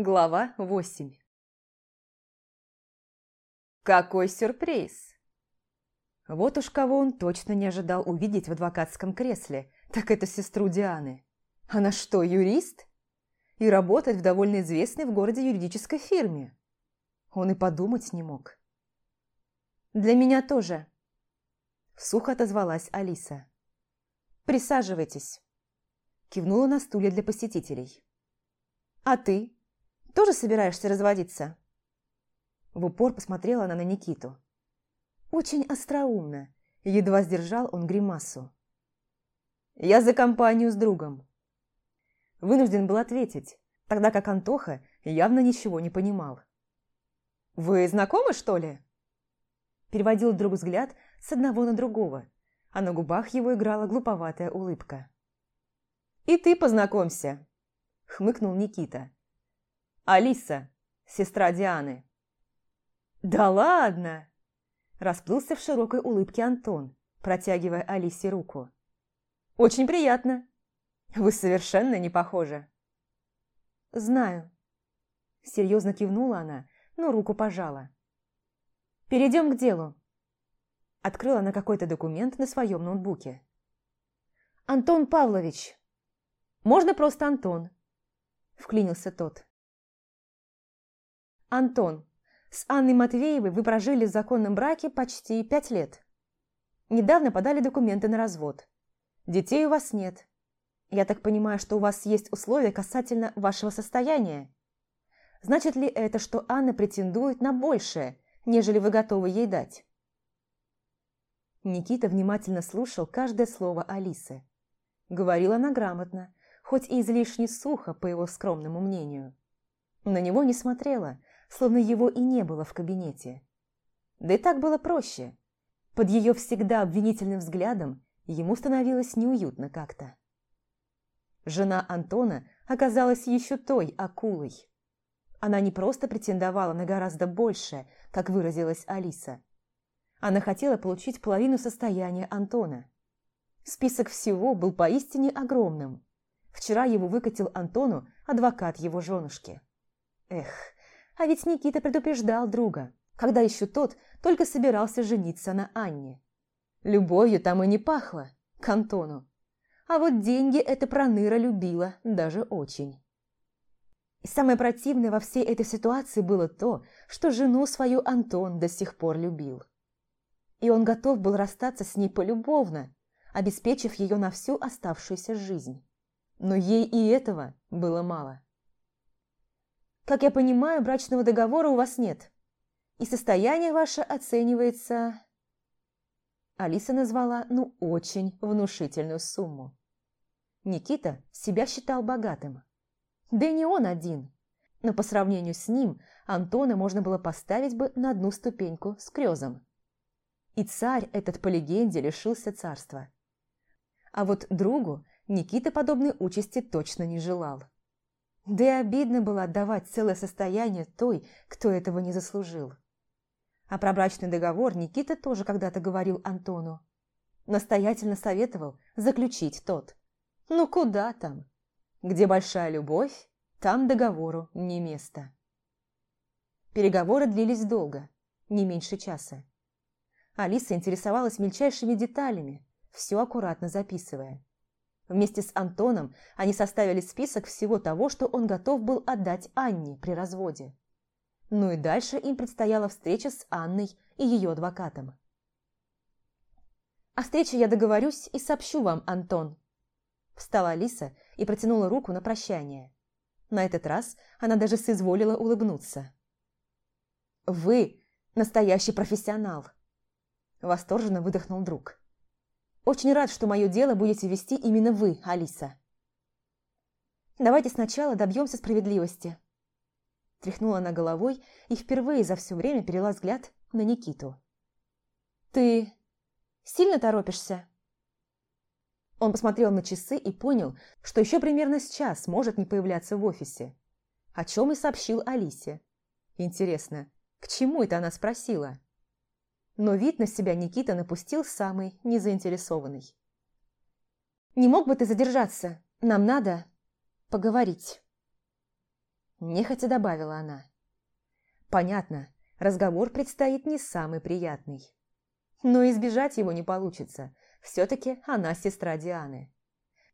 Глава 8 Какой сюрприз! Вот уж кого он точно не ожидал увидеть в адвокатском кресле, так это сестру Дианы. Она что, юрист? И работает в довольно известной в городе юридической фирме. Он и подумать не мог. «Для меня тоже», – сухо отозвалась Алиса. «Присаживайтесь», – кивнула на стуле для посетителей. «А ты?» Тоже собираешься разводиться?» В упор посмотрела она на Никиту. Очень остроумно, едва сдержал он гримасу. «Я за компанию с другом». Вынужден был ответить, тогда как Антоха явно ничего не понимал. «Вы знакомы, что ли?» Переводил друг взгляд с одного на другого, а на губах его играла глуповатая улыбка. «И ты познакомься», — хмыкнул Никита. Алиса, сестра Дианы». «Да ладно!» Расплылся в широкой улыбке Антон, протягивая Алисе руку. «Очень приятно. Вы совершенно не похожи». «Знаю». Серьезно кивнула она, но руку пожала. «Перейдем к делу». Открыла она какой-то документ на своем ноутбуке. «Антон Павлович». «Можно просто Антон», – вклинился тот. Антон, с Анной Матвеевой вы прожили в законном браке почти пять лет. Недавно подали документы на развод. Детей у вас нет. Я так понимаю, что у вас есть условия касательно вашего состояния. Значит ли это, что Анна претендует на большее, нежели вы готовы ей дать? Никита внимательно слушал каждое слово Алисы. Говорила она грамотно, хоть и излишне сухо, по его скромному мнению. На него не смотрела, словно его и не было в кабинете. Да и так было проще. Под ее всегда обвинительным взглядом ему становилось неуютно как-то. Жена Антона оказалась еще той акулой. Она не просто претендовала на гораздо большее, как выразилась Алиса. Она хотела получить половину состояния Антона. Список всего был поистине огромным. Вчера его выкатил Антону адвокат его женушки. Эх, а ведь Никита предупреждал друга, когда еще тот только собирался жениться на Анне. Любовью там и не пахло, к Антону. А вот деньги эта проныра любила даже очень. И самое противное во всей этой ситуации было то, что жену свою Антон до сих пор любил. И он готов был расстаться с ней полюбовно, обеспечив ее на всю оставшуюся жизнь. Но ей и этого было мало. Как я понимаю, брачного договора у вас нет. И состояние ваше оценивается... Алиса назвала, ну, очень внушительную сумму. Никита себя считал богатым. Да и не он один. Но по сравнению с ним Антона можно было поставить бы на одну ступеньку с Крёзом. И царь этот, по легенде, лишился царства. А вот другу Никита подобной участи точно не желал. Да и обидно было отдавать целое состояние той, кто этого не заслужил. А про брачный договор Никита тоже когда-то говорил Антону. Настоятельно советовал заключить тот. Ну куда там? Где большая любовь, там договору не место. Переговоры длились долго, не меньше часа. Алиса интересовалась мельчайшими деталями, все аккуратно записывая. Вместе с Антоном они составили список всего того, что он готов был отдать Анне при разводе. Ну и дальше им предстояла встреча с Анной и ее адвокатом. «О встрече я договорюсь и сообщу вам, Антон», Встала Алиса и протянула руку на прощание. На этот раз она даже соизволила улыбнуться. «Вы настоящий профессионал!» Восторженно выдохнул друг. Очень рад, что мое дело будете вести именно вы, Алиса. Давайте сначала добьемся справедливости. Тряхнула она головой и впервые за все время перела взгляд на Никиту. Ты сильно торопишься? Он посмотрел на часы и понял, что еще примерно с час может не появляться в офисе. О чем и сообщил Алисе. Интересно, к чему это она спросила? Но вид на себя Никита напустил самый незаинтересованный. «Не мог бы ты задержаться? Нам надо поговорить». Нехотя добавила она. Понятно, разговор предстоит не самый приятный. Но избежать его не получится. Все-таки она сестра Дианы.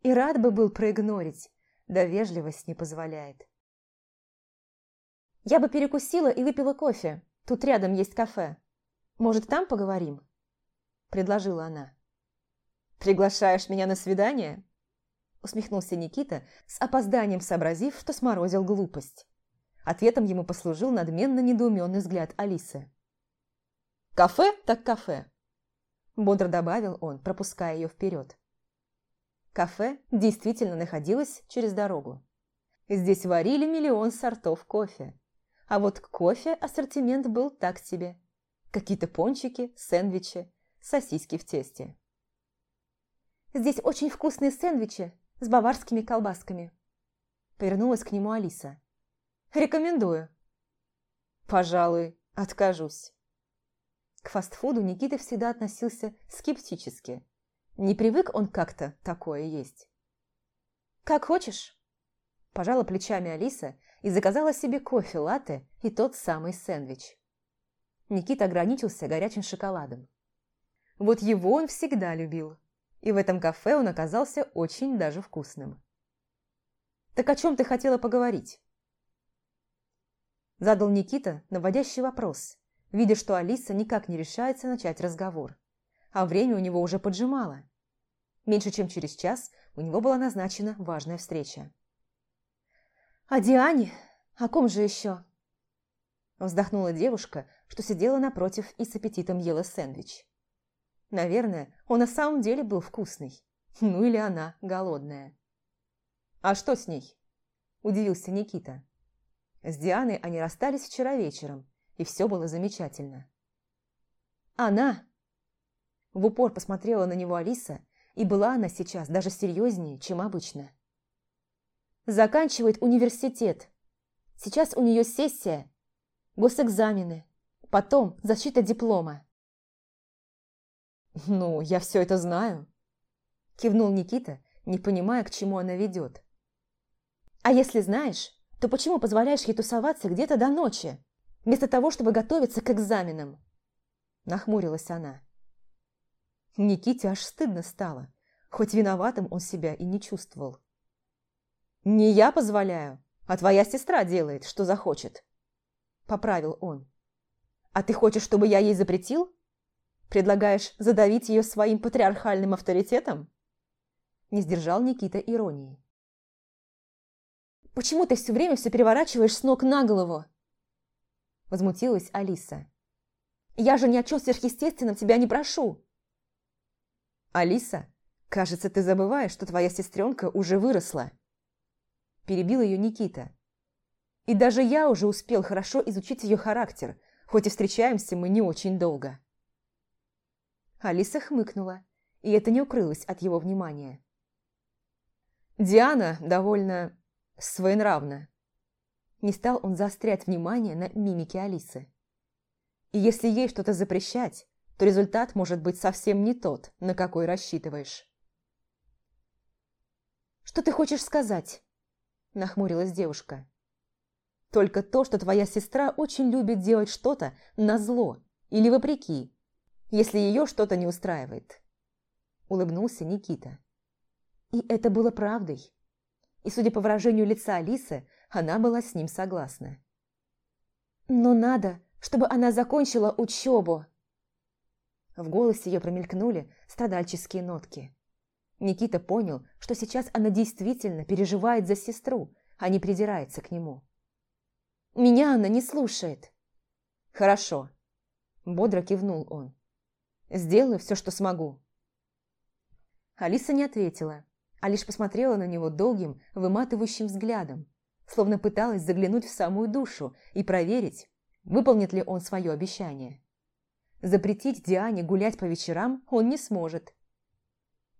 И рад бы был проигнорить, да вежливость не позволяет. «Я бы перекусила и выпила кофе. Тут рядом есть кафе. Может, там поговорим?» Предложила она. «Приглашаешь меня на свидание?» Усмехнулся Никита, с опозданием сообразив, что сморозил глупость. Ответом ему послужил надменно недоуменный взгляд Алисы. «Кафе так кафе!» Бодро добавил он, пропуская ее вперед. Кафе действительно находилось через дорогу. Здесь варили миллион сортов кофе. А вот кофе ассортимент был так себе. Какие-то пончики, сэндвичи, сосиски в тесте. «Здесь очень вкусные сэндвичи с баварскими колбасками». Повернулась к нему Алиса. «Рекомендую». «Пожалуй, откажусь». К фастфуду Никита всегда относился скептически. Не привык он как-то такое есть. «Как хочешь». Пожала плечами Алиса и заказала себе кофе латте и тот самый сэндвич. Никита ограничился горячим шоколадом. Вот его он всегда любил, и в этом кафе он оказался очень даже вкусным. «Так о чем ты хотела поговорить?» Задал Никита наводящий вопрос, видя, что Алиса никак не решается начать разговор, а время у него уже поджимало. Меньше чем через час у него была назначена важная встреча. «А Диане? О ком же еще?» Вздохнула девушка, что сидела напротив и с аппетитом ела сэндвич. Наверное, он на самом деле был вкусный. Ну или она голодная. «А что с ней?» – удивился Никита. С Дианой они расстались вчера вечером, и все было замечательно. «Она!» В упор посмотрела на него Алиса, и была она сейчас даже серьезнее, чем обычно заканчивает университет. Сейчас у нее сессия, госэкзамены, потом защита диплома. «Ну, я все это знаю», – кивнул Никита, не понимая, к чему она ведет. «А если знаешь, то почему позволяешь ей тусоваться где-то до ночи, вместо того, чтобы готовиться к экзаменам?» Нахмурилась она. Никите аж стыдно стало, хоть виноватым он себя и не чувствовал. «Не я позволяю, а твоя сестра делает, что захочет», – поправил он. «А ты хочешь, чтобы я ей запретил? Предлагаешь задавить ее своим патриархальным авторитетом?» Не сдержал Никита иронии. «Почему ты все время все переворачиваешь с ног на голову?» Возмутилась Алиса. «Я же ни о чем сверхъестественном тебя не прошу!» «Алиса, кажется, ты забываешь, что твоя сестренка уже выросла», перебил ее Никита. И даже я уже успел хорошо изучить ее характер, хоть и встречаемся мы не очень долго. Алиса хмыкнула, и это не укрылось от его внимания. Диана довольно своенравна. Не стал он заострять внимание на мимике Алисы. И если ей что-то запрещать, то результат может быть совсем не тот, на какой рассчитываешь. «Что ты хочешь сказать?» нахмурилась девушка. «Только то, что твоя сестра очень любит делать что-то на зло или вопреки, если ее что-то не устраивает», – улыбнулся Никита. И это было правдой. И, судя по выражению лица Алисы, она была с ним согласна. «Но надо, чтобы она закончила учебу!» В голосе ее промелькнули страдальческие нотки. Никита понял, что сейчас она действительно переживает за сестру, а не придирается к нему. «Меня она не слушает». «Хорошо», – бодро кивнул он. «Сделаю все, что смогу». Алиса не ответила, а лишь посмотрела на него долгим, выматывающим взглядом, словно пыталась заглянуть в самую душу и проверить, выполнит ли он свое обещание. Запретить Диане гулять по вечерам он не сможет,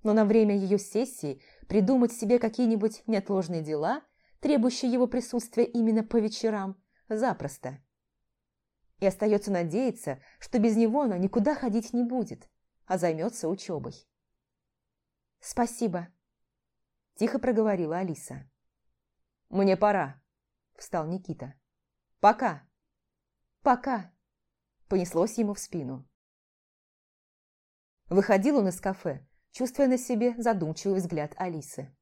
но на время ее сессии придумать себе какие-нибудь неотложные дела, требующие его присутствия именно по вечерам, запросто. И остается надеяться, что без него она никуда ходить не будет, а займется учебой. «Спасибо», – тихо проговорила Алиса. «Мне пора», встал Никита. «Пока!» «Пока!» Понеслось ему в спину. Выходил он из кафе, чувствуя на себе задумчивый взгляд Алисы.